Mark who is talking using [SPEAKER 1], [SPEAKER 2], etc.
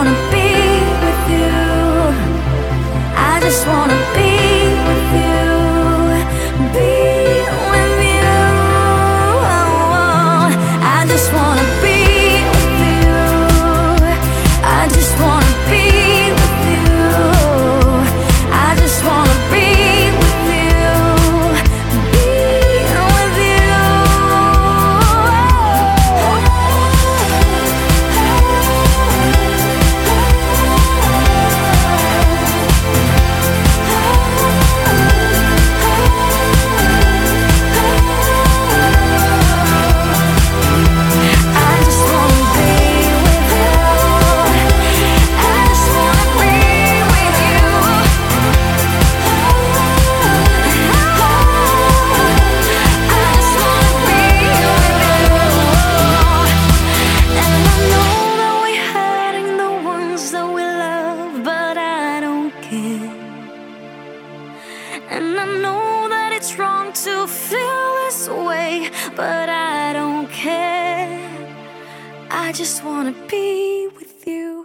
[SPEAKER 1] wanna be And I know that it's wrong to feel this way, but I don't care. I just wanna be with you.